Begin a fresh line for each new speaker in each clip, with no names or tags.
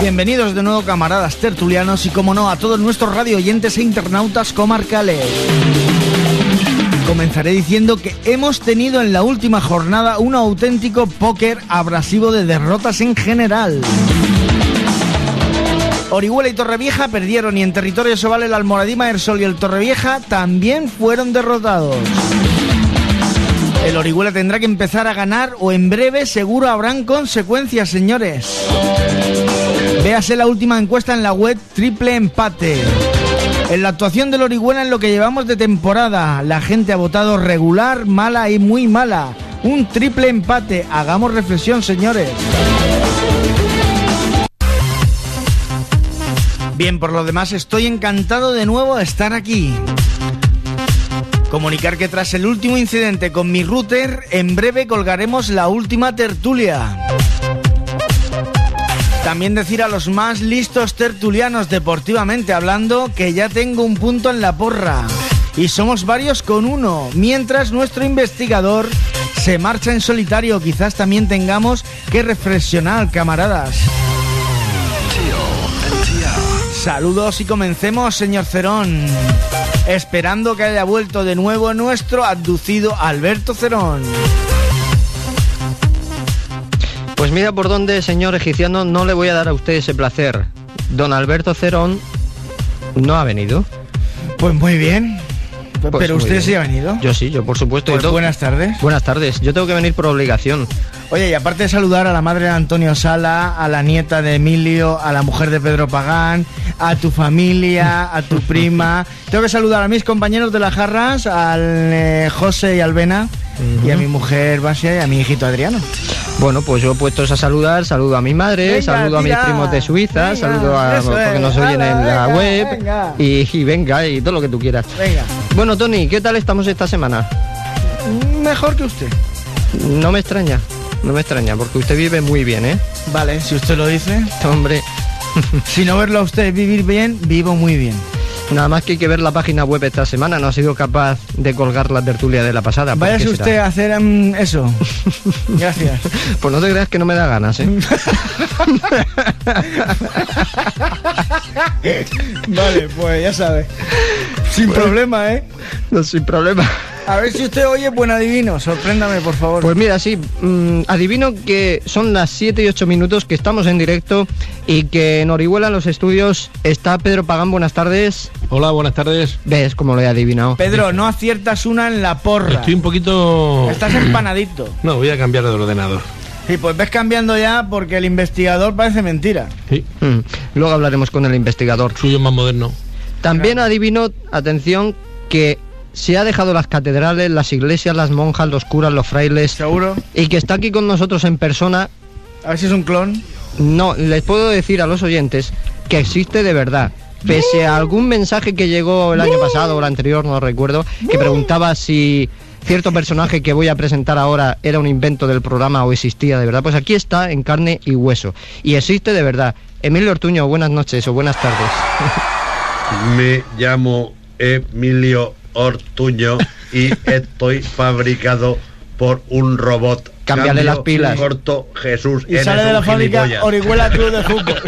Bienvenidos de nuevo camaradas tertulianos y como no a todos nuestros radio oyentes e internautas comarcales. Comenzaré diciendo que hemos tenido en la última jornada un auténtico póker abrasivo de derrotas en general. Orihuela y Torrevieja perdieron y en territorio Sobal el Almoradima, Ersol y el Torrevieja también fueron derrotados. El Orihuela tendrá que empezar a ganar o en breve seguro habrán consecuencias, señores. Véase la última encuesta en la web Triple Empate. En la actuación del Orihuela en lo que llevamos de temporada, la gente ha votado regular, mala y muy mala. Un triple empate. Hagamos reflexión, señores. Bien, por lo demás estoy encantado de nuevo de estar aquí. Comunicar que tras el último incidente con mi router, en breve colgaremos la última tertulia. También decir a los más listos tertulianos deportivamente hablando que ya tengo un punto en la porra. Y somos varios con uno, mientras nuestro investigador se marcha en solitario. Quizás también tengamos que reflexionar, camaradas. Saludos y comencemos, señor Cerón. Esperando que haya vuelto de nuevo nuestro abducido Alberto Cerón.
Pues mira por dónde, señor egipciano, no le voy a dar a usted ese placer. Don Alberto Cerón no ha venido.
Pues muy bien.
Pues
Pero usted
bien.
sí ha venido.
Yo sí, yo por supuesto.
Pues buenas tardes.
Buenas tardes. Yo tengo que venir por obligación.
Oye, y aparte de saludar a la madre de Antonio Sala, a la nieta de Emilio, a la mujer de Pedro Pagán, a tu familia, a tu prima. Tengo que saludar a mis compañeros de las jarras, al eh, José y Albena, y a mi mujer Basia y a mi hijito Adriano.
Bueno, pues yo puestos a saludar, saludo a mi madre,
Venga,
saludo a mis primos de Suiza,
Venga,
saludo a porque
es.
nos oyen en la
venga,
web
venga.
Y, y venga y todo lo que tú quieras.
Venga,
Bueno, Tony, ¿qué tal estamos esta semana?
mejor que usted.
No me extraña, no me extraña, porque usted vive muy bien, ¿eh?
Vale, si usted lo dice.
Hombre,
Si no verlo a usted vivir bien, vivo muy bien.
nada más que hay que ver la página web esta semana, no ha sido capaz de colgar la tertulia de la pasada. ¿por
Váyase usted
será?
a hacer mm, eso. Gracias.
Pues no te creas que no me da ganas, ¿eh?
Vale, pues ya sabe. Sin problema, ¿eh?
no, sin problema.
A ver si usted oye buen adivino. Sorpréndame, por favor.
Pues mira, sí, mm, adivino que son las 7 y 8 minutos que estamos en directo y que en Orihuela, en los estudios, está Pedro Pagán. Buenas tardes.
Hola, buenas tardes.
¿Ves cómo lo he adivinado?
Pedro, no aciertas una en la porra.
Estoy un poquito...
Estás empanadito.
No, voy a cambiar de ordenador.
Sí, pues ves cambiando ya porque el investigador parece mentira.
Sí,
Mm, Luego hablaremos con el investigador.
suyo es más moderno.
También adivino, atención, que se ha dejado las catedrales, las iglesias, las monjas, los curas, los frailes
¿Seguro?
y que está aquí con nosotros en persona.
A ver si es un clon.
No, les puedo decir a los oyentes que existe de verdad. Pese a algún mensaje que llegó el año pasado o el anterior, no recuerdo, que preguntaba si cierto personaje que voy a presentar ahora era un invento del programa o existía de verdad, pues aquí está en carne y hueso. Y existe de verdad. Emilio Ortuño, buenas noches o buenas tardes.
Me llamo Emilio Ortuño y estoy fabricado por un robot.
Cámbiale las pilas.
Corto, Jesús,
Y sale de la fábrica. Orihuela Club de Fútbol.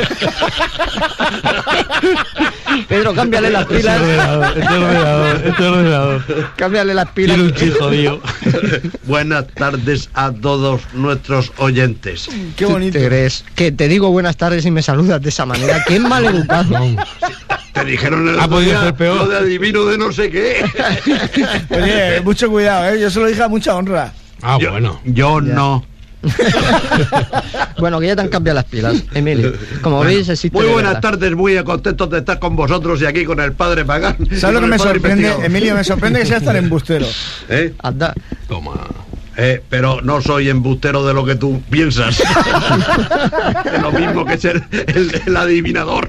Pedro, cámbiale las pilas.
Este ordenador, este ordenador.
Cámbiale las pilas.
Tiene un chip jodido.
Buenas tardes a todos nuestros oyentes.
Qué bonito.
¿Te crees? Que te digo buenas tardes y me saludas de esa manera. Qué mal educado.
Te dijeron el
Ha podido
día
ser peor.
lo de adivino de no sé qué.
Oye, mucho cuidado, ¿eh? Yo se lo dije a mucha honra.
Ah,
yo,
bueno.
Yo no.
Bueno, que ya te han cambiado las pilas, Emilio. Como veis, existe.
Muy
de
buenas tardes, muy contentos de estar con vosotros y aquí con el padre Pagán.
¿Sabes lo que me sorprende? Emilio, me sorprende que seas tan embustero.
¿Eh?
Anda.
Toma.
Eh, pero no soy embustero de lo que tú piensas. es lo mismo que ser el, el adivinador.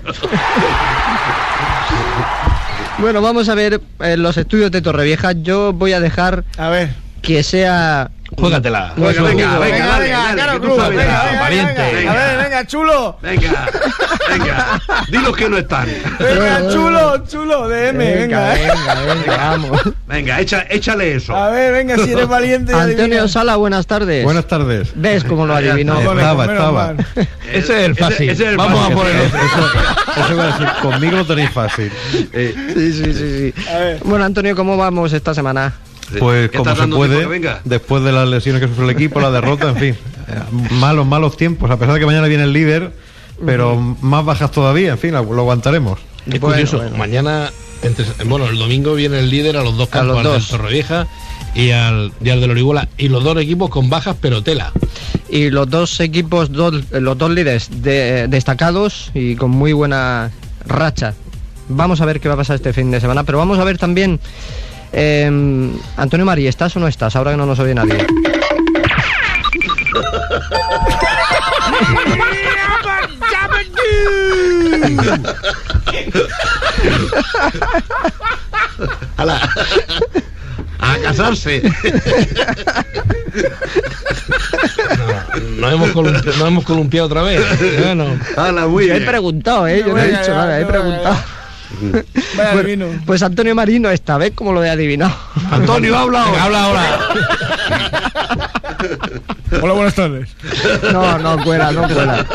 Bueno, vamos a ver eh, los estudios de Torrevieja. Yo voy a dejar
A ver.
que sea
Juégatela.
Venga, venga, venga, dale,
venga,
dale, tú sabes.
venga, venga,
valiente.
venga. A ver, venga, chulo.
Venga, venga. Dilos que no están.
Venga, chulo, chulo, de M, venga.
venga, venga, vamos.
Venga, echa, échale eso.
A ver, venga, si eres valiente
Antonio. Sala, buenas tardes.
Buenas tardes.
¿Ves cómo lo adivinó?
Estaba, estaba.
Ese es el fácil.
ese es el
Vamos
fácil.
a poner otro.
Eso, eso iba a decir, conmigo lo tenéis fácil.
Eh,
Sí, sí, sí, sí.
A ver.
Bueno, Antonio, ¿cómo vamos esta semana?
Pues
¿Qué
como se puede,
venga?
después de las lesiones que sufre el equipo, la derrota, en fin. Malos, malos tiempos, a pesar de que mañana viene el líder, pero más bajas todavía, en fin, lo aguantaremos.
Es
Bueno,
curioso,
bueno.
mañana, entre- bueno, el domingo viene el líder a los dos
A
campos,
los
al del
dos.
Torrevieja y al, y al del Orihuela, y los dos equipos con bajas pero tela.
Y los dos equipos, dos- los dos líderes de- destacados y con muy buena racha. Vamos a ver qué va a pasar este fin de semana, pero vamos a ver también. Eh, Antonio María, ¿estás o no estás? Ahora que no nos oye nadie.
ala. A casarse.
Nos hemos, columpi- nos hemos columpiado otra vez. Bueno,
Ala, muy
He preguntado, ¿eh? Yo no he dicho
ya,
nada, he
ya,
preguntado.
Vaya
Bueno,
adivino.
pues Antonio Marino esta vez, como lo he adivinado.
Antonio, habla ahora.
habla ahora.
Hola, buenas tardes.
No, no cuela, no cuela.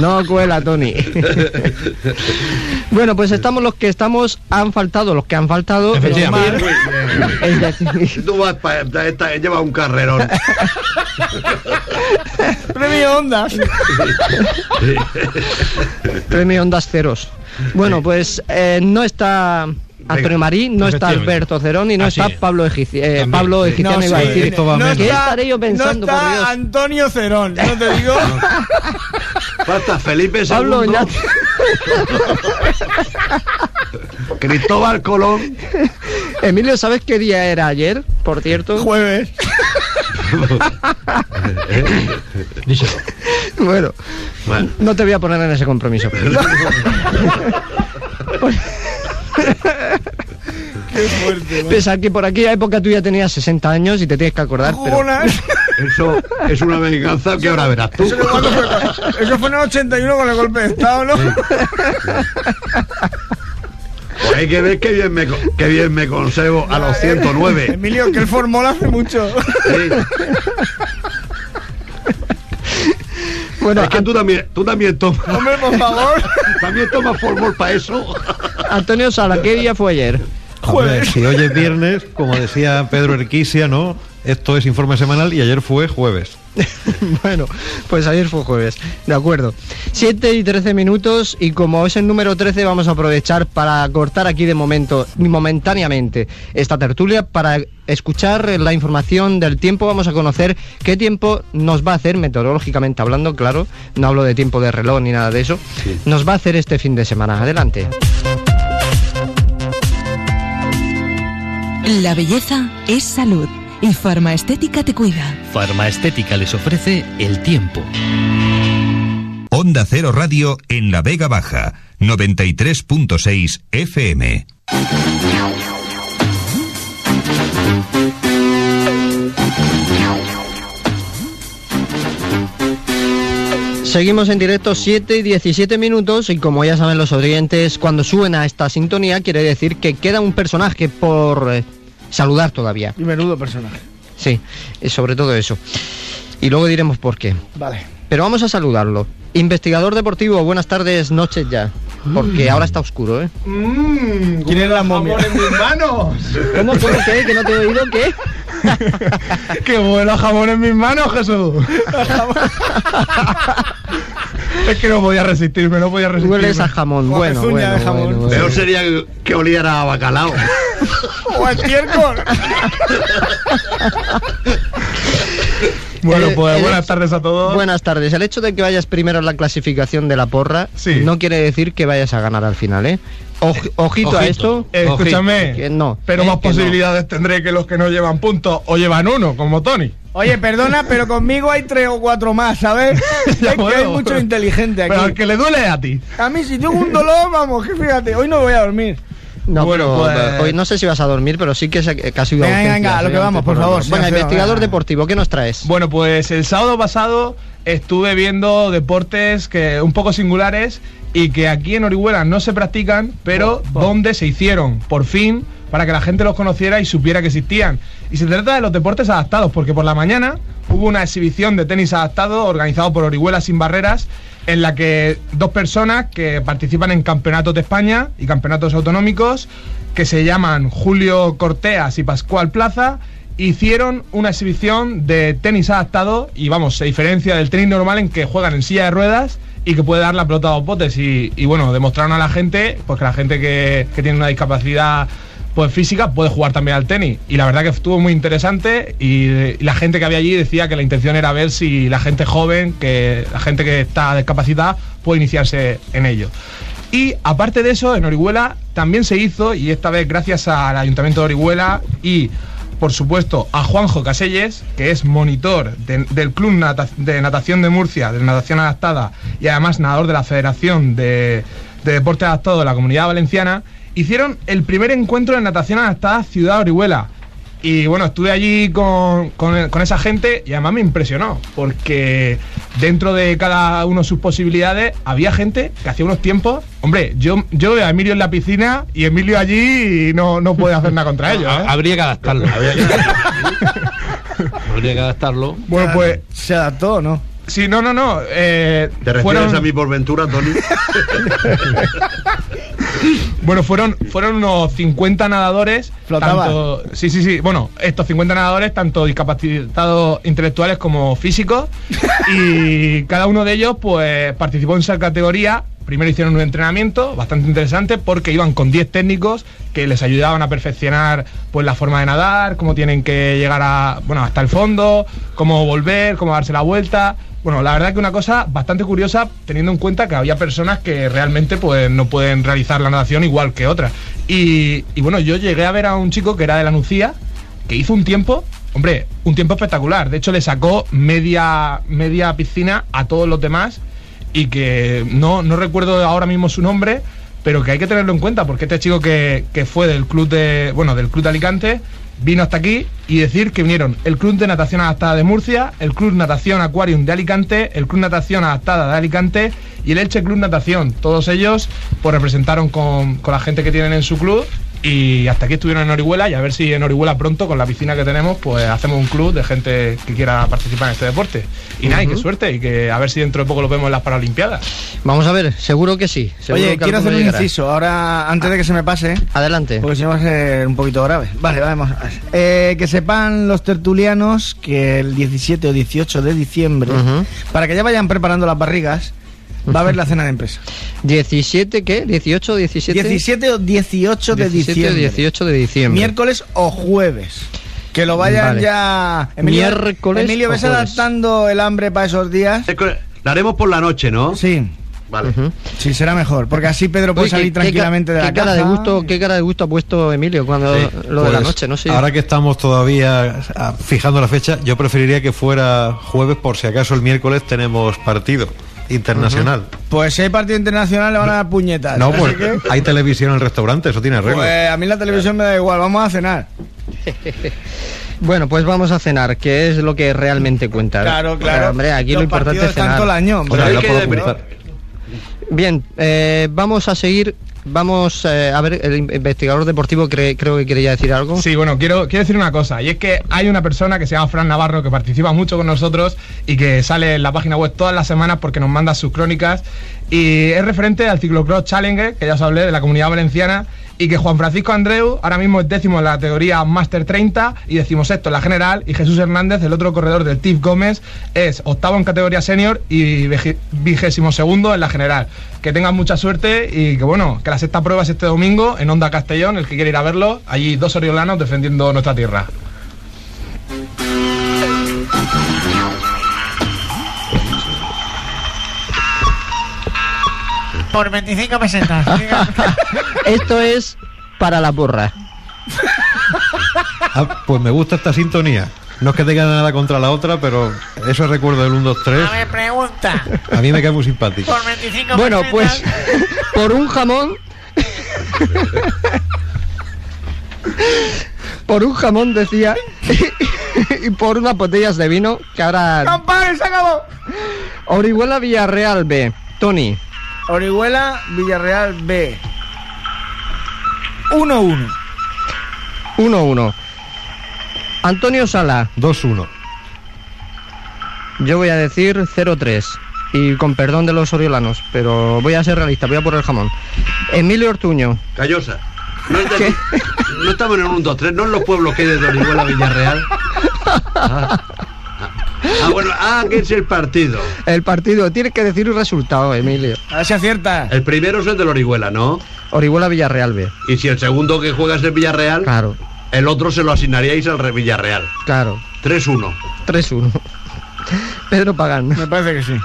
No cuela, Tony. Bueno, pues estamos los que estamos, han faltado los que han faltado.
Efectivamente.
Tú vas para esta, lleva un carrerón.
Premio Ondas.
premio Ondas Ceros. Bueno, pues eh, no está Antonio Marín, no está. Alberto Cerón y no
Así
está
es.
Pablo, Egici- eh, Pablo. Egiciano.
No,
iba a decir.
esto va
no
menos.
¿Qué
está-
estaré yo pensando,
no
por
está
Dios?
Antonio Cerón, ¿no te digo?
Falta Felipe
Pablo
II,
Oñate.
Cristóbal Colón.
Emilio, ¿sabes qué día era ayer, por cierto?
Jueves.
Díselo.
Bueno,
Bueno,
no te voy a poner en ese compromiso.
Qué fuerte.
Pensar que por aquella época tú ya tenías 60 años y te tienes que acordar, pero...
Eso es una venganza que ahora verás tú.
Eso, fue eso fue en el 81 con el golpe de Estado, ¿no?
Pues hay que ver qué bien me, qué bien me conservo a los 109.
Emilio, que él formó hace mucho.
Sí.
Bueno,
Es que tú también, tú también tomas,
Hombre, por favor.
también tomas formol para eso.
Antonio Sala, ¿qué día fue ayer?
Hombre,
Jueves.
si hoy es viernes, como decía Pedro Erquisia, ¿no? Esto es informe semanal y ayer fue jueves.
bueno, pues ayer fue jueves, de acuerdo. 7 y 13 minutos y como es el número 13 vamos a aprovechar para cortar aquí de momento, momentáneamente, esta tertulia para escuchar la información del tiempo. Vamos a conocer qué tiempo nos va a hacer, meteorológicamente hablando, claro, no hablo de tiempo de reloj ni nada de eso, nos va a hacer este fin de semana. Adelante.
La belleza es salud y Farma Estética te cuida.
Farmaestética les ofrece el tiempo.
Onda Cero Radio en La Vega Baja, 93.6 FM.
Seguimos en directo 7 y 17 minutos y como ya saben los oyentes, cuando suena esta sintonía quiere decir que queda un personaje por eh, saludar todavía.
Y menudo personaje.
Sí, y sobre todo eso. Y luego diremos por qué.
Vale.
Pero vamos a saludarlo. Investigador deportivo, buenas tardes, noches ya. Porque ahora está oscuro, ¿eh?
¿Quién es la momia?
en mis manos!
¿Cómo, cómo, qué? ¿Que no te he oído? ¿Qué?
¡Qué bueno jamón en mis manos, Jesús! es que no podía resistirme, no podía resistirme.
Hueles a jamón.
O a
Bueno,
pezuña
bueno,
de jamón.
bueno, bueno.
Peor sería que oliera a bacalao.
O estiércol.
Bueno,
Eh,
pues
el
buenas tardes a todos.
Buenas tardes. El hecho de que vayas primero en la clasificación de la porra
Sí.
no quiere decir que vayas a ganar al final, ¿eh? Oj- ojito, a esto.
Eh, escúchame,
Que no,
pero
eh,
más
que no.
posibilidades tendré que los que no llevan puntos o llevan uno, como Tony.
Oye, perdona, pero conmigo hay tres o cuatro más, ¿sabes?
Ya
es que hay mucho inteligente
Pero al
aquí.
que le duele es a ti.
A mí si tengo un dolor, vamos, que fíjate, hoy no voy a dormir.
No,
Bueno, pues-
hoy no sé si vas a dormir, pero sí que, se, sido
Venga,
ausencia,
venga, a lo que vamos, por favor,
Venga,
Feo,
investigador
venga.
deportivo, ¿qué nos traes?
Bueno, pues el sábado pasado estuve viendo deportes que un poco singulares y que aquí en Orihuela no se practican, pero donde se hicieron, por fin, para que la gente los conociera y supiera que existían. Y se trata de los deportes adaptados, porque por la mañana hubo una exhibición de tenis adaptado organizado por Orihuela Sin Barreras, en la que dos personas que participan en campeonatos de España y campeonatos autonómicos, que se llaman Julio Corteas y Pascual Plaza, hicieron una exhibición de tenis adaptado y vamos, se diferencia del tenis normal en que juegan en silla de ruedas y que puede dar la pelota a dos botes y, bueno, demostraron a la gente pues que la gente que, que tiene una discapacidad pues física puede jugar también al tenis y la verdad que estuvo muy interesante y, la gente que había allí decía que la intención era ver si la gente joven, que la gente que está discapacitada puede iniciarse en ello. Y aparte de eso, en Orihuela también se hizo, y esta vez gracias al Ayuntamiento de Orihuela y por supuesto a Juanjo Caselles, que es monitor de- del Club de Natación de Murcia, de Natación Adaptada, y además nadador de la Federación de, de Deporte Adaptado de la Comunidad Valenciana, hicieron el primer encuentro de natación adaptada Ciudad Orihuela. Y bueno, estuve allí con, con- con esa gente y además me impresionó, porque dentro de cada uno de sus posibilidades había gente que hacía unos tiempos. Hombre, yo, yo veo a Emilio en la piscina y Emilio allí y no, no puede hacer nada contra ellos. ¿eh?
Habría que adaptarlo. Habría que adaptarlo.
Bueno, pues
¿Se adaptó o no?
Sí, no, no, no. eh,
¿Te refieres
fueron-
a mi por ventura, Tony?
Bueno, fueron, fueron unos 50 nadadores. Tanto- sí, sí, sí. Bueno, estos 50 nadadores, tanto discapacitados intelectuales como físicos. y cada uno de ellos, pues, participó en esa categoría. Primero hicieron un entrenamiento bastante interesante porque iban con 10 técnicos que les ayudaban a perfeccionar pues la forma de nadar, cómo tienen que llegar a, bueno, hasta el fondo, cómo volver, cómo darse la vuelta. Bueno, la verdad que una cosa bastante curiosa teniendo en cuenta que había personas que realmente pues no pueden realizar la natación igual que otras. Y, bueno, yo llegué a ver a un chico que era de la Nucía, que hizo un tiempo, hombre, un tiempo espectacular. De hecho, le sacó media, media piscina a todos los demás y que no, no recuerdo ahora mismo su nombre, pero que hay que tenerlo en cuenta porque este chico que, que fue del club de, bueno, del club de Alicante vino hasta aquí y decir que vinieron el Club de Natación Adaptada de Murcia, el Club Natación Aquarium de Alicante, el Club Natación Adaptada de Alicante y el Elche Club Natación. Todos ellos pues representaron con, con la gente que tienen en su club y hasta aquí estuvieron en Orihuela y a ver si en Orihuela pronto con la piscina que tenemos pues hacemos un club de gente que quiera participar en este deporte. Y nada, y qué suerte y que a ver si dentro de poco lo vemos en las Paralimpiadas.
Vamos a ver, seguro que sí. seguro
Oye,
que
quiero hacer un inciso. Ahora, antes de que se me pase,
Adelante.
porque si no va a ser un poquito grave. Vale, vamos. Eh, que sepan los tertulianos que el 17 o 18 de diciembre, para que ya vayan preparando las barrigas, va a haber la cena de empresa.
17, ¿qué? 18, 17.
17 o 18 de
17 o
diciembre.
18 de diciembre.
Miércoles o jueves. Que lo vayan
Vale.
ya.
Miércoles
Emilio, ¿ves
jueves.
adaptando el hambre para esos días?
La haremos por la noche, ¿no?
Sí.
Vale.
Sí, será mejor. Porque así Pedro puede
Oye,
salir
¿qué- qué
tranquilamente de la
qué cara de gusto ¿Qué cara de gusto ha puesto Emilio cuando
Sí,
lo de la
Pues,
noche? No sé.
Ahora que estamos todavía ah, fijando la fecha, yo preferiría que fuera jueves por si acaso el miércoles tenemos partido internacional.
Pues si hay partido internacional le van a dar puñetas.
No, pues
que,
hay televisión en el restaurante, eso tiene arreglo.
pues a mí la televisión me da igual. Vamos a cenar.
Bueno, pues vamos a cenar, que es lo que realmente cuenta.
Claro, claro.
Pero, hombre, aquí
Los
lo importante es cenar.
todo el año, hombre.
No puedo.
Bien, eh, vamos a seguir. Vamos eh, a ver, el investigador deportivo cre- creo que quería decir algo.
Sí, bueno, quiero, quiero decir una cosa, y es que hay una persona que se llama Fran Navarro que participa mucho con nosotros y que sale en la página web todas las semanas porque nos manda sus crónicas y es referente al Ciclocross Challenger, que ya os hablé, de la comunidad valenciana, y que Juan Francisco Andreu ahora mismo es décimo en la categoría Master 30 y decimosexto en la general, y Jesús Hernández, el otro corredor del TIF Gómez, es octavo en categoría senior y vigésimo segundo en la general. Que tengan mucha suerte y que bueno, que la sexta prueba es este domingo en Onda Castellón, el que quiere ir a verlo, allí dos oriolanos defendiendo nuestra tierra.
Por 25 pesetas.
Esto es para la porra.
Ah, pues me gusta esta sintonía. No es que tenga nada contra la otra, pero eso recuerdo del 1, 2, 3.
pregunta.
A mí me cae muy simpático.
Por 25
Bueno, pues por un jamón por un jamón decía y por unas botellas de vino que ahora
¡Campana, se acabó!
Orihuela Villarreal B. Tony,
Orihuela, Villarreal B. 1-1.
1-1. Antonio Sala,
2-1.
yo voy a decir 0-3. Y con perdón de los oriolanos, pero voy a ser realista, voy a por el jamón. Emilio Ortuño,
Callosa. No, es de-
¿Qué?
no estamos en un 1, 2, 3, no en los pueblos que hay de Orihuela Villarreal. Ah, Ah, bueno, ah, que es el partido.
el partido, tiene que decir un resultado, Emilio.
A ver si acierta.
El primero es el del Orihuela, ¿no?
Orihuela Villarreal B.
Y si el segundo que juega es el Villarreal,
Claro,
el otro se lo asignaríais al Re- Villarreal.
claro.
3-1.
3-1. Pedro Pagán.
Me parece que sí.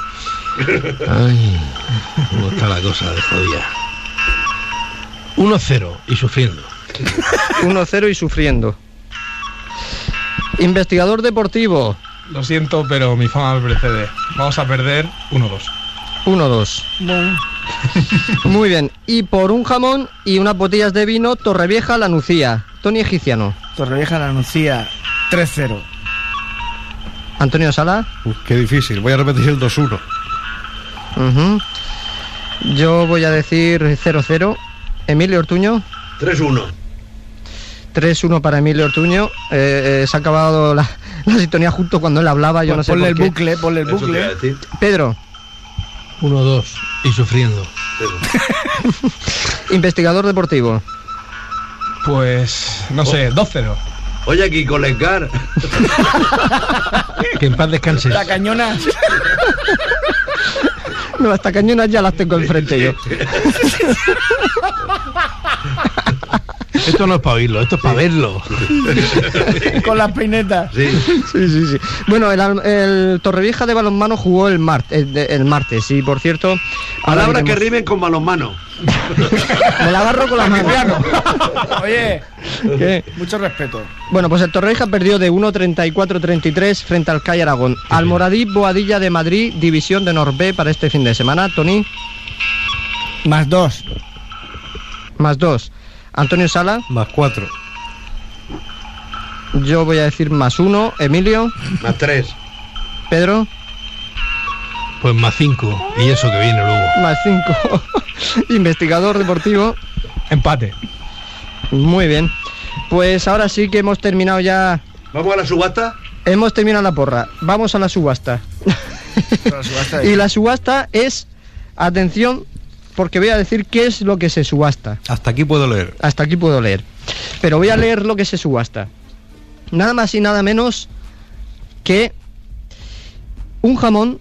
Ay, cómo está la cosa de jodida. 1-0 y sufriendo.
1-0 y sufriendo. Investigador deportivo,
Lo siento, pero mi fama me precede. Vamos a perder 1-2.
1-2. Muy bien. Y por un jamón y unas botellas de vino, Torrevieja, La Nucía. Tony Egiciano.
Torrevieja la anuncia 3-0.
Antonio Sala.
Uf, qué difícil. Voy a repetir el 2-1.
Ujú. Yo voy a decir 0-0. Emilio Ortuño.
3-1.
3-1 para Emilio Ortuño. Eh, eh, se ha acabado la, la sintonía justo cuando él hablaba. Yo no sé
ponle
por
el
qué.
bucle, ponle el
Eso
bucle.
Pedro,
1-2 y sufriendo.
investigador deportivo.
Pues, no sé, 2-0.
Oye, aquí Colencar.
Que en paz descanses.
La cañona.
No, las cañonas ya las tengo enfrente yo.
Esto no es para oírlo, esto es para verlo.
con las peinetas.
Sí.
Sí, sí, sí. Bueno, el, el Torrevieja de balonmano jugó el, mar- el, martes y por cierto.
Palabras que rimen con balonmano.
Me la agarro con la mano.
Oye,
¿Qué?
mucho respeto.
Bueno, pues el Torrevieja perdió de 1.34-33 frente al CAI Aragón. Almoradí Boadilla de Madrid, división de Norbe para este fin de semana. Tony,
Más dos.
más dos. Antonio Sala,
Más 4.
yo voy a decir más uno. Emilio,
Más 3.
Pedro,
Pues más 5 y eso que viene luego.
más cinco. Investigador deportivo.
Empate.
Muy bien. Pues ahora sí que hemos terminado ya.
¿Vamos a la subasta?
Hemos terminado la porra. Vamos a la subasta.
La subasta
y la subasta es. Atención, porque voy a decir qué es lo que se subasta.
Hasta aquí puedo leer.
Hasta aquí puedo leer. Pero voy a leer lo que se subasta. Nada más y nada menos que un jamón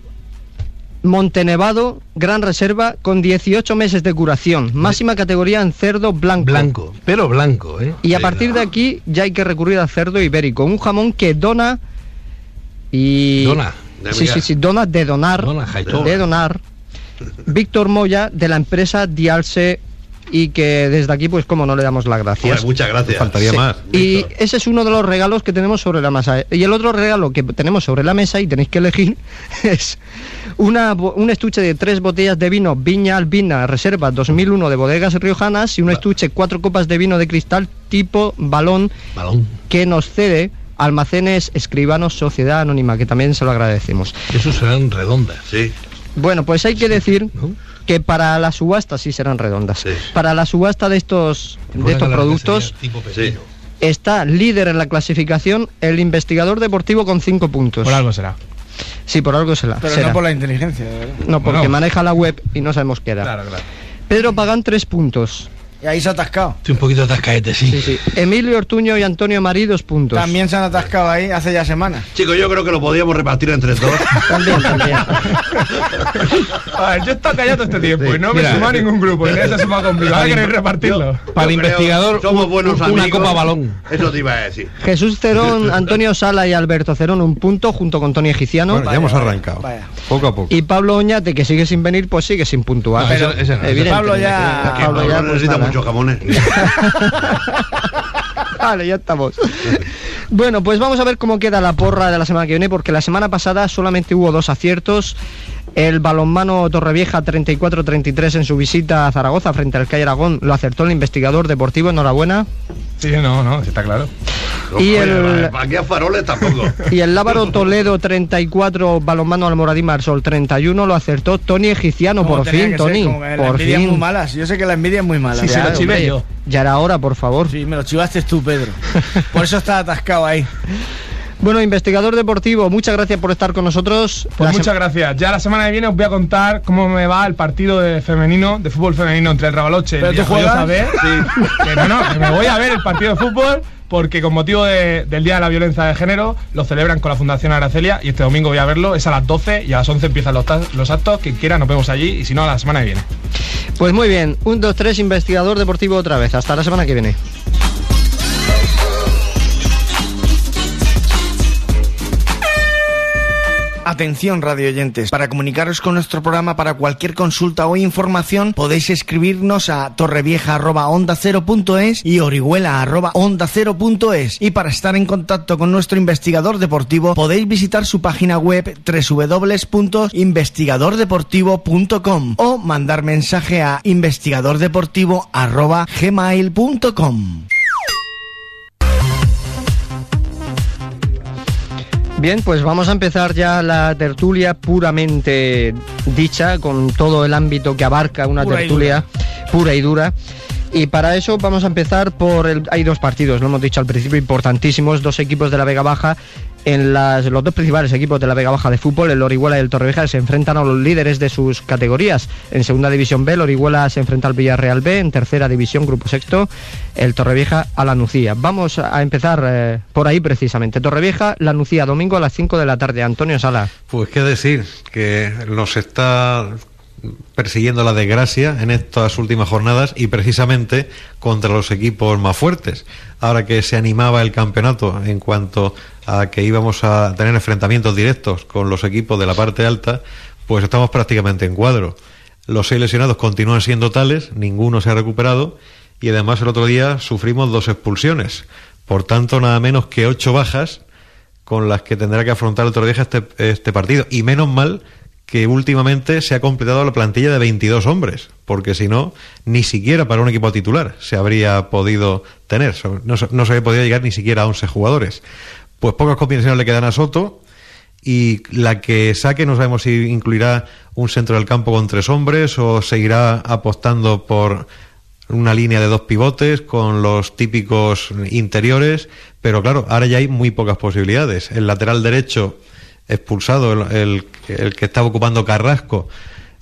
Montenevado, gran reserva, con 18 meses de curación, máxima categoría en cerdo blanco.
Blanco, pero blanco, ¿eh?
Y a partir de aquí ya hay que recurrir al cerdo ibérico, un jamón que dona y
Dona.
Sí, sí, sí, dona de donar,
Dona,
de donar. Víctor Moya de la empresa Dialse y que desde aquí pues como no le damos las gracias.
Joder, muchas gracias.
Faltaría
Sí.
más.
Y ese es uno de los regalos que tenemos sobre la mesa. Y el otro regalo que tenemos sobre la mesa y tenéis que elegir es una, un estuche de tres botellas de vino Viña Albina Reserva 2001 de bodegas riojanas y un estuche cuatro copas de vino de cristal tipo balón
Balón.
que nos cede Almacenes Escribanos Sociedad Anónima, que también se lo agradecemos.
Eso serán redondas.
Sí.
Bueno, pues hay que decir
¿no?
que para la subasta sí serán redondas.
Sí.
Para la subasta de estos, de estos productos está líder en la clasificación el investigador deportivo con cinco puntos.
Por algo será.
Sí, por algo será.
Pero
será.
no por la inteligencia, verdad.
No, porque
Bueno.
maneja la web y no sabemos qué era.
Claro, claro.
Pedro Pagán, tres puntos.
Y ahí se ha atascado.
Estoy un poquito atascaete, sí.
Sí, sí. Emilio Ortuño y Antonio Marí, dos puntos.
También se han atascado ahí hace ya semanas.
Chicos, yo creo que lo podíamos repartir entre todos.
También, también.
A ver, yo he estado callado este tiempo y no me
Mira.
he sumado a ningún grupo. Y nadie se conmigo. Ahora queréis repartirlo.
Para el
Yo
investigador,
somos
un-
buenos
una
amigos.
copa balón.
Eso te iba a decir.
Jesús Cerón, Antonio Sala y Alberto Cerón, un punto, junto con Tony Egiciano.
Bueno, ya hemos arrancado.
vaya.
Poco a poco.
Y Pablo Oñate, que sigue sin venir, pues sigue sin puntuar.
No, ese- ese no, ese
Evidentemente.
Pablo ya-
Pablo ya, pues,
necesita
nada.
Muchos jamones.
Vale, ya estamos. Bueno, pues vamos a ver cómo queda la porra de la semana que viene, porque la semana pasada solamente hubo dos aciertos. El balonmano Torrevieja 34-33 en su visita a Zaragoza frente al Calle Aragón lo acertó el investigador deportivo. Enhorabuena.
Sí, no, no, está claro.
Y
Oye,
el-
Aquí a faroles tampoco.
Y el Lábaro Toledo 34, balonmano Almoradí Marsol 31 lo acertó Tony Egiciano,
Como
por fin,
ser,
Tony.
como que la
Por
envidia es muy
fin.
malas. Yo sé que la envidia es muy mala.
Sí, se lo chivé yo.
Ya era hora, por favor.
Sí, me lo chivaste tú, Pedro. Por eso estaba atascado ahí.
Bueno, investigador deportivo, muchas gracias por estar con nosotros.
Pues
La
muchas gracias. Ya la semana que viene os voy a contar cómo me va el partido de femenino, de fútbol femenino entre el Rabaloche y
¿Pero
el? B. Que no, no, que me voy a ver el partido de fútbol porque con motivo de- del Día de la Violencia de Género lo celebran con la Fundación Aracelia y este domingo voy a verlo. Es a las 12 y a las 11 empiezan los, los actos. Quien quiera nos vemos allí y si no, a la semana que viene.
Pues muy bien, un, dos, tres, investigador deportivo otra vez. Hasta la semana que viene.
Atención radio oyentes, para comunicaros con nuestro programa para cualquier consulta o información podéis escribirnos a torrevieja@onda0.es y orihuela@onda0.es y para estar en contacto con nuestro investigador deportivo podéis visitar su página web www.investigadordeportivo.com o mandar mensaje a investigadordeportivo@gmail.com.
Bien, pues vamos a empezar ya la tertulia puramente dicha, con todo el ámbito que abarca una
Pura y
tertulia pura y dura. Y para eso vamos a empezar por el... Hay dos partidos, lo hemos dicho al principio, importantísimos, dos equipos de la Vega Baja. En las, los dos principales equipos de la Vega Baja de fútbol, el Orihuela y el Torrevieja, se enfrentan a los líderes de sus categorías. En segunda división B, el Orihuela se enfrenta al Villarreal B. En tercera división, grupo sexto, el Torrevieja a la Nucía. Vamos a empezar eh, por ahí precisamente. Torrevieja, la Nucía, domingo a las 5 de la tarde. Antonio Sala.
Pues qué decir, que nos está persiguiendo la desgracia en estas últimas jornadas y precisamente contra los equipos más fuertes. Ahora que se animaba el campeonato en cuanto a que íbamos a tener enfrentamientos directos con los equipos de la parte alta, pues estamos prácticamente en cuadro. Los seis lesionados continúan siendo tales, ninguno se ha recuperado y además el otro día sufrimos dos expulsiones. Por tanto, nada menos que ocho bajas con las que tendrá que afrontar el Torrevieja este, este partido. Y menos mal que últimamente se ha completado la plantilla de 22 hombres, porque si no, ni siquiera para un equipo titular se habría podido tener, no, se- no se había podido llegar ni siquiera a 11 jugadores. Pues pocas combinaciones le quedan a Soto y la que saque no sabemos si incluirá un centro del campo con tres hombres o seguirá apostando por una línea de dos pivotes con los típicos interiores, pero claro, ahora ya hay muy pocas posibilidades. El lateral derecho expulsado, el, el- el que estaba ocupando Carrasco,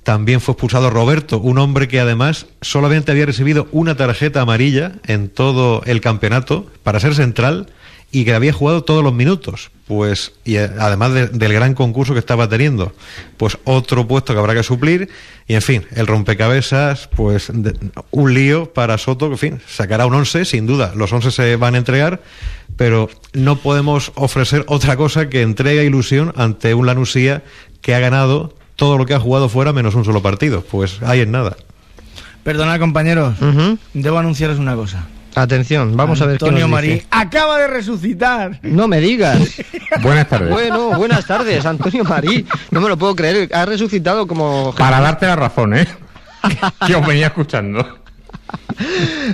también fue expulsado Roberto, un hombre que además solamente había recibido una tarjeta amarilla en todo el campeonato para ser central y que había jugado todos los minutos. Pues, y eh, además de- del gran concurso que estaba teniendo, pues otro puesto que habrá que suplir. Y en fin, el rompecabezas, pues de- un lío para Soto, que en fin, sacará un 11, sin duda. Los 11 se van a entregar, pero no podemos ofrecer otra cosa que entrega ilusión ante un Lanusía que ha ganado todo lo que ha jugado fuera menos un solo partido. Pues ahí es nada.
Perdonad compañeros, debo anunciaros una cosa.
Atención, vamos a ver qué
Antonio
nos
Marí
dice.
acaba de resucitar.
No me digas.
Buenas tardes.
Bueno, buenas tardes, Antonio Marí. No me lo puedo creer. Ha resucitado como.
Para darte la razón, ¿eh? que os venía escuchando.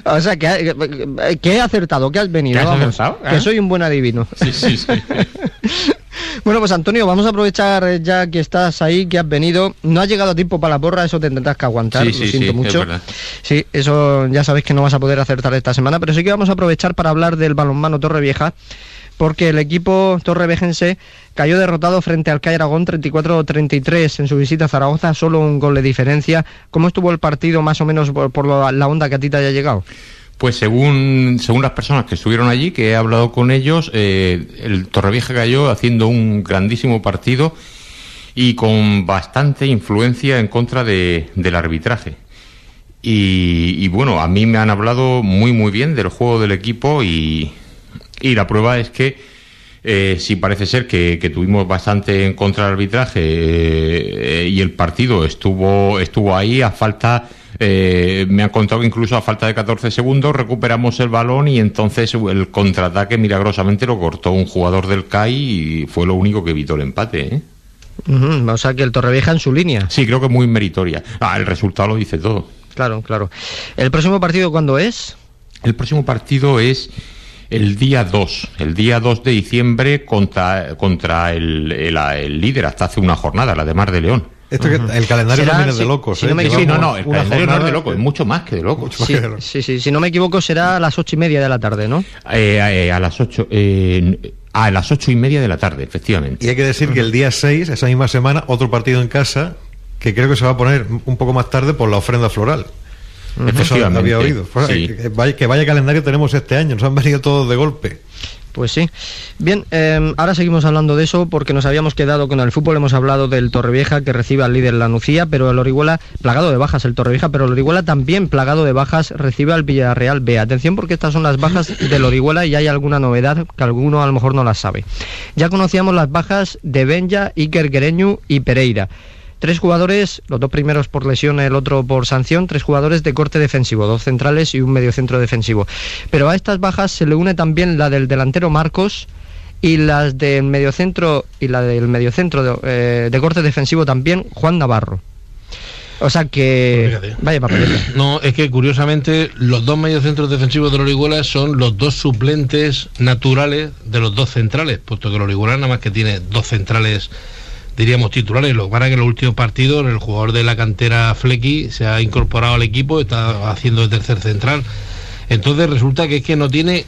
O sea, que, que he acertado, que has venido.
¿Que has
vamos,
acertado?
Que
¿Eh?
soy un buen adivino.
Sí, sí, sí.
Bueno, pues Antonio, vamos a aprovechar eh, ya que estás ahí, que has venido. No ha llegado a tiempo para la porra, eso te tendrás que aguantar.
Sí,
lo
sí,
siento
sí, es
mucho.
verdad.
Sí, eso ya sabéis que no vas a poder acertar esta semana, pero sí que vamos a aprovechar para hablar del balonmano Torrevieja, porque el equipo torrevejense cayó derrotado frente al CAI Aragón 34-33 en su visita a Zaragoza, solo un gol de diferencia. ¿Cómo estuvo el partido más o menos por, por la onda que a ti te haya llegado?
Pues según, según las personas que estuvieron allí, que he hablado con ellos, eh, el Torrevieja cayó haciendo un grandísimo partido y con bastante influencia en contra de- del arbitraje. Y, bueno, a mí me han hablado muy muy bien del juego del equipo y, y la prueba es que eh, sí parece ser que, que tuvimos bastante en contra del arbitraje eh, y el partido estuvo estuvo ahí a falta eh, me han contado que incluso a falta de 14 segundos recuperamos el balón y entonces el contraataque milagrosamente lo cortó un jugador del CAI y fue lo único que evitó el empate ¿eh?
Ujú, O sea que el Torrevieja en su línea.
Sí, creo que muy meritoria. Ah, el resultado lo dice todo.
Claro, claro. ¿El próximo partido cuándo es?
El próximo partido es el día 2, el día 2 de diciembre contra, contra el, el- el líder hasta hace una jornada, la de Mar de León.
Esto que el calendario
Será,
también es de locos,
si
¿eh?
no me
Sí,
equivoco,
no, no, el calendario no es de
jornada
loco, es mucho más que de loco.
Sí, sí, sí, si no me equivoco será a las ocho y media de la tarde, ¿no?
Eh, eh, a las 8, a las ocho y media de la tarde, efectivamente.
Y hay que decir que el día 6, esa misma semana, otro partido en casa, que creo que se va a poner un poco más tarde por la ofrenda floral. Eso
Efectivamente,
había oído. Pues,
sí.
que, vaya, que vaya calendario tenemos este año, nos han venido todos de golpe.
Pues sí. Bien, eh, ahora seguimos hablando de eso porque nos habíamos quedado con el fútbol, hemos hablado del Torrevieja que recibe al líder la Nucía, pero el Orihuela, plagado de bajas el Torrevieja, pero el Orihuela también plagado de bajas recibe al Villarreal B. Atención porque estas son las bajas del Orihuela y hay alguna novedad que alguno a lo mejor no las sabe. Ya conocíamos las bajas de Benja, Iker Guereñu y Pereira. Tres jugadores, los dos primeros por lesión, el otro por sanción, tres jugadores de corte defensivo, dos centrales y un mediocentro defensivo. Pero a estas bajas se le une también la del delantero Marcos y las del mediocentro y la del mediocentro de, eh, de corte defensivo también Juan Navarro. O sea que
Pues fíjate.
vaya papeleta.
No, es que curiosamente los dos mediocentros defensivos de la Orihuela son los dos suplentes naturales de los dos centrales, puesto que la Orihuela nada más que tiene dos centrales, diríamos titulares. Lo que pasa que en los últimos partidos el jugador de la cantera Flecky se ha incorporado al equipo, está haciendo de tercer central. Entonces resulta que es que no tiene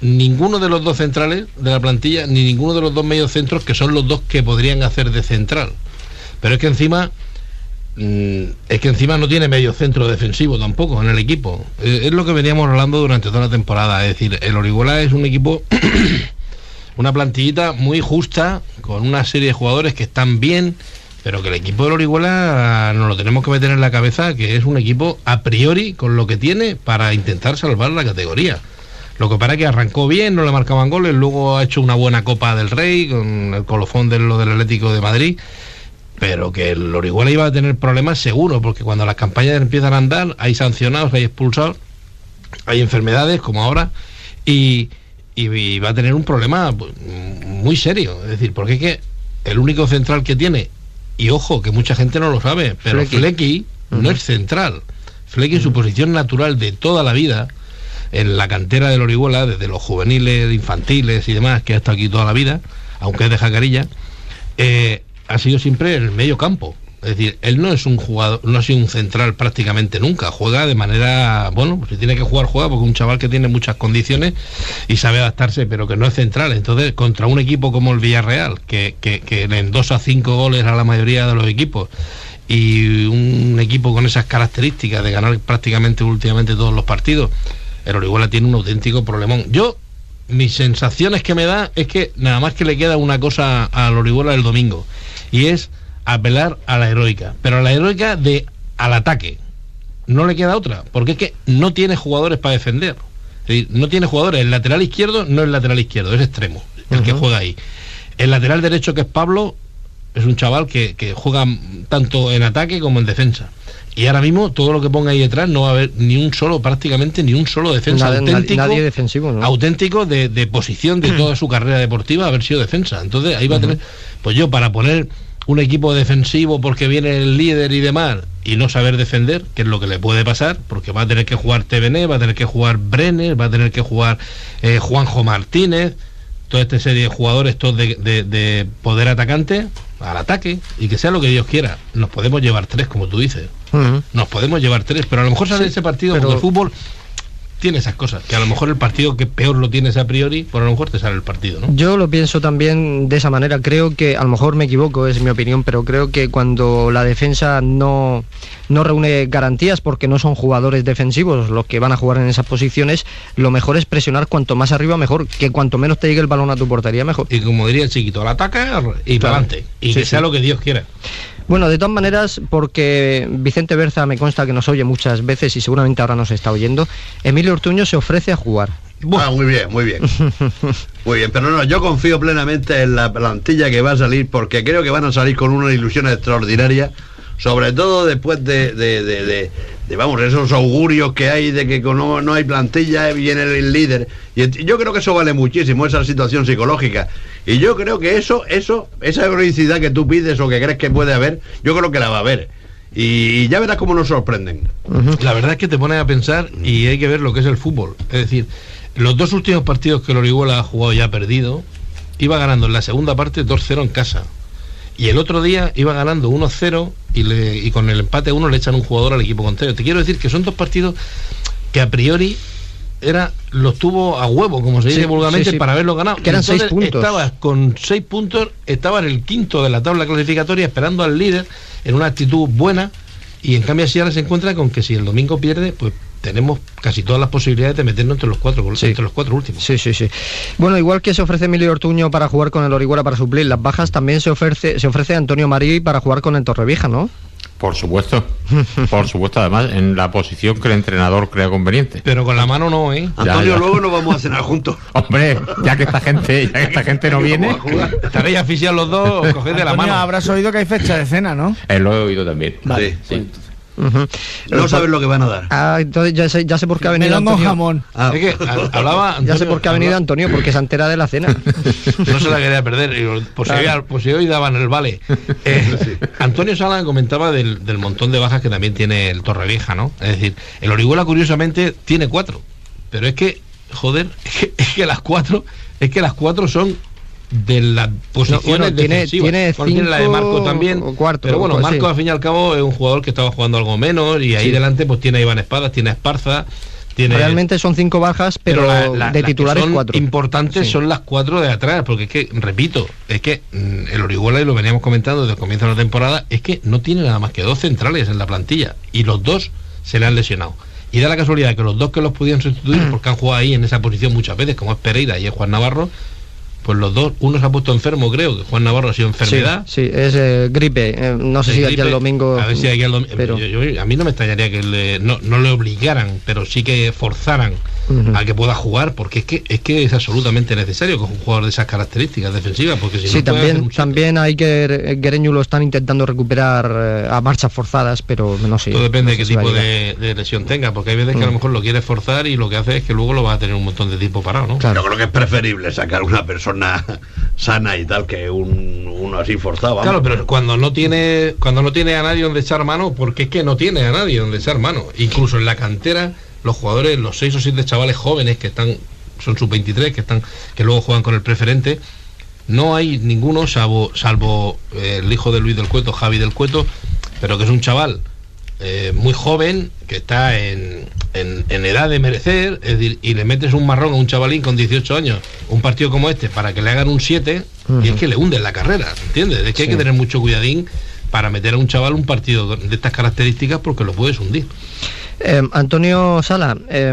ninguno de los dos centrales de la plantilla, ni ninguno de los dos mediocentros que son los dos que podrían hacer de central. Pero es que encima Mm, es que encima no tiene medio centro defensivo tampoco en el equipo. Eh, Es lo que veníamos hablando durante toda la temporada. Es decir, el Orihuela es un equipo, una plantillita muy justa, con una serie de jugadores que están bien, pero que el equipo del Orihuela nos lo tenemos que meter en la cabeza, que es un equipo a priori con lo que tiene para intentar salvar la categoría. Lo que para que arrancó bien, no le marcaban goles, luego ha hecho una buena Copa del Rey con el colofón de lo del Atlético de Madrid pero que el Orihuela iba a tener problemas seguro, porque cuando las campañas empiezan a andar, hay sancionados, hay expulsados, hay enfermedades como ahora, y, y- y va a tener un problema pues, muy serio. Es decir, porque es que el único central que tiene, y ojo, que mucha gente no lo sabe, pero
Flecky.
Flecky no es central. Flecky en su posición natural de toda la vida, en la cantera del Orihuela, desde los juveniles, infantiles y demás, que ha estado aquí toda la vida, aunque es de Jacarilla, eh, ha sido siempre el medio campo. Es decir, él no es un jugador, no ha sido un central prácticamente nunca. Juega de manera, bueno, pues si tiene que jugar, juega, porque un chaval que tiene muchas condiciones y sabe adaptarse, pero que no es central. Entonces, contra un equipo como el Villarreal, que, que, que le endosa cinco goles a la mayoría de los equipos, y un equipo con esas características de ganar prácticamente últimamente todos los partidos, el Orihuela tiene un auténtico problemón. Yo, mis sensaciones que me da es que nada más que le queda una cosa al Orihuela el domingo, y es apelar a la heroica, pero a la heroica de al ataque. No le queda otra, porque es que no tiene jugadores para defender. Es decir, no tiene jugadores. El lateral izquierdo no es lateral izquierdo, es extremo, el que juega ahí. El lateral derecho que es Pablo es un chaval que, que juega tanto en ataque como en defensa. Y ahora mismo todo lo que ponga ahí detrás no va a haber ni un solo, prácticamente ni un solo defensa
Nadie-
auténtico,
nadie defensivo, ¿no?
auténtico de, de posición de toda su carrera deportiva haber sido defensa. Entonces ahí va a tener, pues yo para poner un equipo defensivo porque viene el líder y demás y no saber defender, que es lo que le puede pasar, porque va a tener que jugar TVN, va a tener que jugar Brenner, va a tener que jugar eh, Juanjo Martínez, toda esta serie de jugadores todos de, de- de poder atacante al ataque y que sea lo que Dios quiera. Nos podemos llevar tres, como tú dices. Nos podemos llevar tres, pero a lo mejor sale
Sí,
ese partido
pero-
porque el fútbol tiene esas cosas, que a lo mejor el partido que peor lo tienes a priori, por a lo mejor te sale el partido, ¿no?
Yo lo pienso también de esa manera. Creo que, a lo mejor me equivoco, es mi opinión, pero creo que cuando la defensa no, no reúne garantías porque no son jugadores defensivos los que van a jugar en esas posiciones, lo mejor es presionar cuanto más arriba mejor, que cuanto menos te llegue el balón a tu portería mejor.
Y como diría el chiquito, al atacar y para adelante. Y
Sí,
que sea
sí.
lo que Dios quiera.
Bueno, de todas maneras, porque Vicente Berza me consta que nos oye muchas veces y seguramente ahora nos está oyendo, Emilio Ortuño se ofrece a jugar.
Ah, muy bien, muy bien. Muy bien, pero no, yo confío plenamente en la plantilla que va a salir porque creo que van a salir con una ilusión extraordinaria, sobre todo después de, de- de- de- de, vamos, esos augurios que hay de que no, no hay plantilla, viene el líder. Y yo creo que eso vale muchísimo, esa situación psicológica. Y yo creo que eso, eso, esa heroicidad que tú pides o que crees que puede haber, yo creo que la va a haber. Y ya verás cómo nos sorprenden.
La verdad es que te pones a pensar y hay que ver lo que es el fútbol. Es decir, los dos últimos partidos que el Orihuela ha jugado ya perdido, iba ganando en la segunda parte 2-0 en casa. Y el otro día iba ganando 1-0 y, y con el empate 1 le echan un jugador al equipo contrario. Te quiero decir que son dos partidos que a priori era los tuvo a huevo, como se dice
Sí,
vulgarmente,
sí, sí.
para haberlo ganado.
Que eran seis puntos.
Estabas con seis puntos, estaba en el quinto de la tabla clasificatoria esperando al líder en una actitud buena y en cambio así ahora se encuentra con que si el domingo pierde, pues tenemos casi todas las posibilidades de meternos entre los cuatro, entre los cuatro últimos.
Sí, sí, sí. Bueno, igual que se ofrece Emilio Ortuño para jugar con el Orihuela para suplir las bajas, también se ofrece se ofrece Antonio Marí para jugar con el Torrevieja, ¿no?
Por supuesto. Por supuesto, además, en la posición que el entrenador crea conveniente.
Pero con la mano no, ¿eh?
Antonio, luego nos vamos a cenar juntos.
Hombre, ya que esta gente, ya que esta gente no viene.
Estaréis aficionados los dos, coged de la
Antonio,
mano.
habrás oído que hay fecha de cena, ¿no?
Eh, lo he oído también.
Vale.
Sí.
No sabes lo que van a dar.
Ah, entonces ya sé, ya sé por qué ha venido
con
Antonio.
jamón.
Ah,
Es que ha- hablaba.
Ya sé por qué ha venido Antonio, porque se entera de la cena.
no se la quería perder. Pues, si hoy, pues si hoy daban el vale. Eh, Antonio Sala comentaba del, del montón de bajas que también tiene el Torrevieja, ¿no? Es decir, el Orihuela curiosamente tiene cuatro. Pero es que, joder, es que, es que las cuatro, es que las cuatro son de las posiciones
bueno, tiene- tiene
la de
cinco
Marco también.
cuarto,
pero bueno,
pues
Marco
sí.
al fin y al cabo es un jugador que estaba jugando algo menos y ahí
Sí.
delante pues tiene a Iván Espadas, tiene a Esparza, tiene
Realmente son cinco bajas, pero,
la- la-
de titulares
son
cuatro.
importantes
Sí.
son las cuatro de atrás, porque es que, repito, es que mm, el Orihuela, y lo veníamos comentando desde el comienzo de la temporada, es que no tiene nada más que dos centrales en la plantilla, y los dos se le han lesionado. Y da la casualidad que los dos que los podían sustituir, porque han jugado ahí en esa posición muchas veces, como es Pereira y es Juan Navarro, pues los dos, uno se ha puesto enfermo, creo, que Juan Navarro ha sido enfermedad.
Sí, sí, es eh, gripe. eh, no sé si aquí
gripe.
el domingo.
A ver si aquí el domingo.
pero-
yo- yo- a mí no me extrañaría que le- no, no le obligaran, pero sí que forzaran a que pueda jugar, porque es que es que es absolutamente necesario que un jugador de esas características defensivas, porque si
Sí,
no puede hacer
también, también hay que Guereñu lo están intentando recuperar eh, a marchas forzadas, pero no sé.
todo depende
no
de qué
si
tipo de lesión tenga, porque hay veces que a lo
Mm.
mejor lo quiere forzar y lo que hace es que luego lo va a tener un montón de tiempo parado, ¿no?
Claro.
Yo creo que es preferible sacar una persona sana y tal que un, uno así forzado. vamos.
Claro, pero cuando no tiene cuando no tiene a nadie donde echar mano, porque es que no tiene a nadie donde echar mano. Incluso en la cantera, los jugadores, los seis o siete chavales jóvenes que están, son sub 23, que están, que luego juegan con el preferente, no hay ninguno salvo, salvo eh, el hijo de Luis del Cueto, Javi del Cueto, pero que es un chaval eh, muy joven, que está en, en- en edad de merecer, es decir, y le metes un marrón a un chavalín con 18 años, un partido como este, para que le hagan un 7, y es que le hunden la carrera, ¿entiendes? Es que hay que tener mucho cuidadín para meter a un chaval un partido de estas características porque lo puedes hundir.
Eh, Antonio Sala, eh,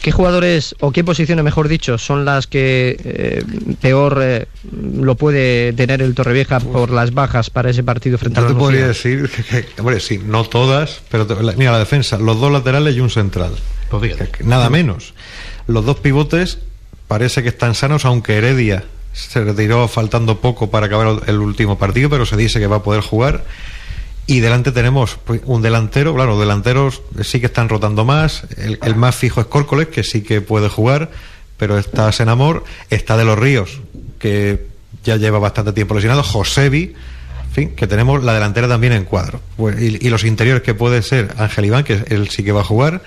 ¿qué jugadores o qué posiciones, mejor dicho, son las que eh, peor eh, lo puede tener el Torrevieja por las bajas para ese partido frente a
Yo
la
te podría decir que, que, hombre, sí, no todas, pero la- mira la defensa, los dos laterales y un central.
Pues fíjate.
Que- que Nada menos. Los dos pivotes parece que están sanos, aunque Heredia se retiró faltando poco para acabar el último partido, pero se dice que va a poder jugar. Y delante tenemos pues, un delantero, claro, delanteros sí que están rotando más. El, el más fijo es Córcoles, que sí que puede jugar, pero está Senamor, está de los Ríos, que ya lleva bastante tiempo lesionado, Josevi, en fin, que tenemos la delantera también en cuadro. Pues, y, y los interiores que puede ser Ángel Iván, que él sí que va a jugar,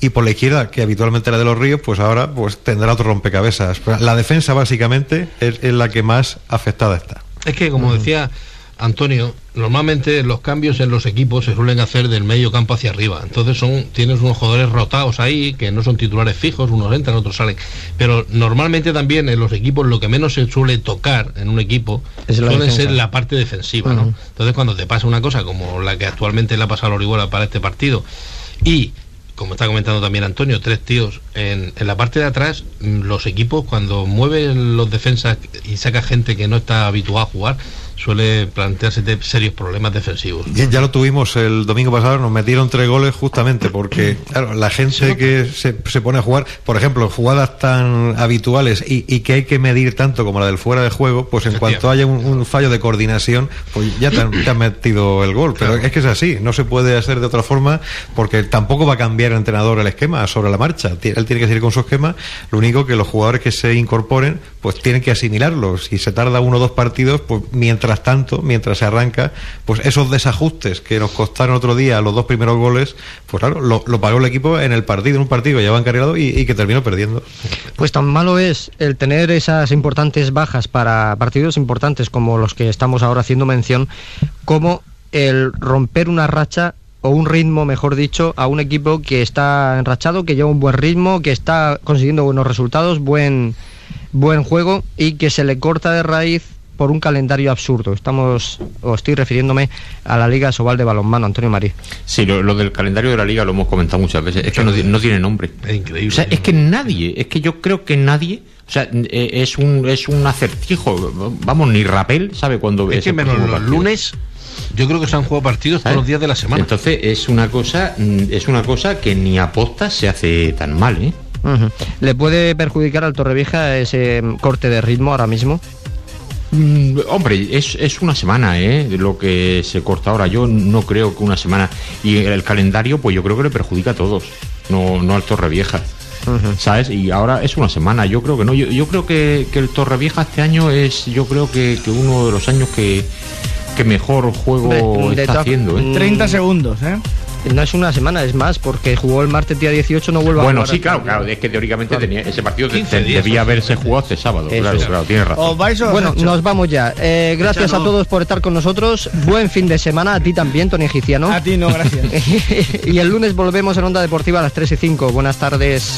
y por la izquierda, que habitualmente era de los Ríos, pues ahora pues tendrá otro rompecabezas. La defensa básicamente es, es la que más afectada está.
Es que, como decía Antonio, normalmente los cambios en los equipos se suelen hacer del medio campo hacia arriba. Entonces son tienes unos jugadores rotados ahí que no son titulares fijos, unos entran, otros salen. Pero normalmente también en los equipos lo que menos se suele tocar en un equipo
Es la
suele
defensa.
ser la parte defensiva, ¿no? Entonces cuando te pasa una cosa como la que actualmente le ha pasado a Orihuela para este partido y como está comentando también Antonio, tres tíos en, en la parte de atrás, mm, los equipos cuando mueven los defensas y saca gente que no está habituada a jugar, suele plantearse de serios problemas defensivos.
Ya, ya lo tuvimos el domingo pasado, nos metieron tres goles justamente porque, claro, la gente que se, se pone a jugar, por ejemplo, jugadas tan habituales y, y que hay que medir tanto como la del fuera de juego, pues en cuanto haya un, un fallo de coordinación, pues ya te han, te han metido el gol. Pero es que es así, no se puede hacer de otra forma porque tampoco va a cambiar el entrenador el esquema sobre la marcha. Él tiene que seguir con su esquema, lo único que los jugadores que se incorporen, pues tienen que asimilarlos. Si se tarda uno o dos partidos, pues mientras tanto, mientras se arranca, pues esos desajustes que nos costaron otro día los dos primeros goles, pues claro, lo, pagó el equipo en el partido, en un partido ya va encarrilado y, y que terminó perdiendo.
Pues tan malo es el tener esas importantes bajas para partidos importantes como los que estamos ahora haciendo mención, como el romper una racha o un ritmo, mejor dicho, a un equipo que está enrachado, que lleva un buen ritmo, que está consiguiendo buenos resultados, buen, buen juego y que se le corta de raíz por un calendario absurdo. Estamos, o estoy refiriéndome a la Liga Sobal de Balonmano, Antonio Marí.
Sí, lo, lo del calendario de la liga lo hemos comentado muchas veces. Es que no, ti- no tiene nombre.
Es increíble.
O sea, es que nadie, es que yo creo que nadie, o sea, eh, es un es un acertijo. Vamos, ni Rapel sabe cuándo
Es que menos los
partido.
lunes, yo creo que se han jugado partidos todos los días de la semana.
Entonces es una cosa, mm, es una cosa que ni aposta se hace tan mal, ¿eh?
¿Le puede perjudicar al Torrevieja ese mm, corte de ritmo ahora mismo?
Mm, hombre, es, es una semana, ¿eh? De lo que se corta ahora. Yo no creo que una semana. Y el calendario, pues yo creo que le perjudica a todos, no, no al Torrevieja. ¿Sabes? Y ahora es una semana, yo creo que no. Yo, yo creo que, que el Torrevieja este año es, yo creo que, que uno de los años que, que mejor juego
De- de
está haciendo, ¿eh?
30 segundos, ¿eh?
No es una semana, es más, porque jugó el martes día 18, no vuelve a
Bueno, sí, claro, claro. Es que teóricamente tenía ese partido de-
15 días,
debía haberse jugado este sábado.
Eso
claro,
es.
claro, tienes razón.
¿Os vais o os
Bueno, nos vamos ya. Eh, gracias a todos por estar con nosotros. Buen fin de semana, a ti también, Tony Egiciano.
A ti no, gracias.
y el lunes volvemos en Onda Deportiva a las 3 y 5. Buenas tardes.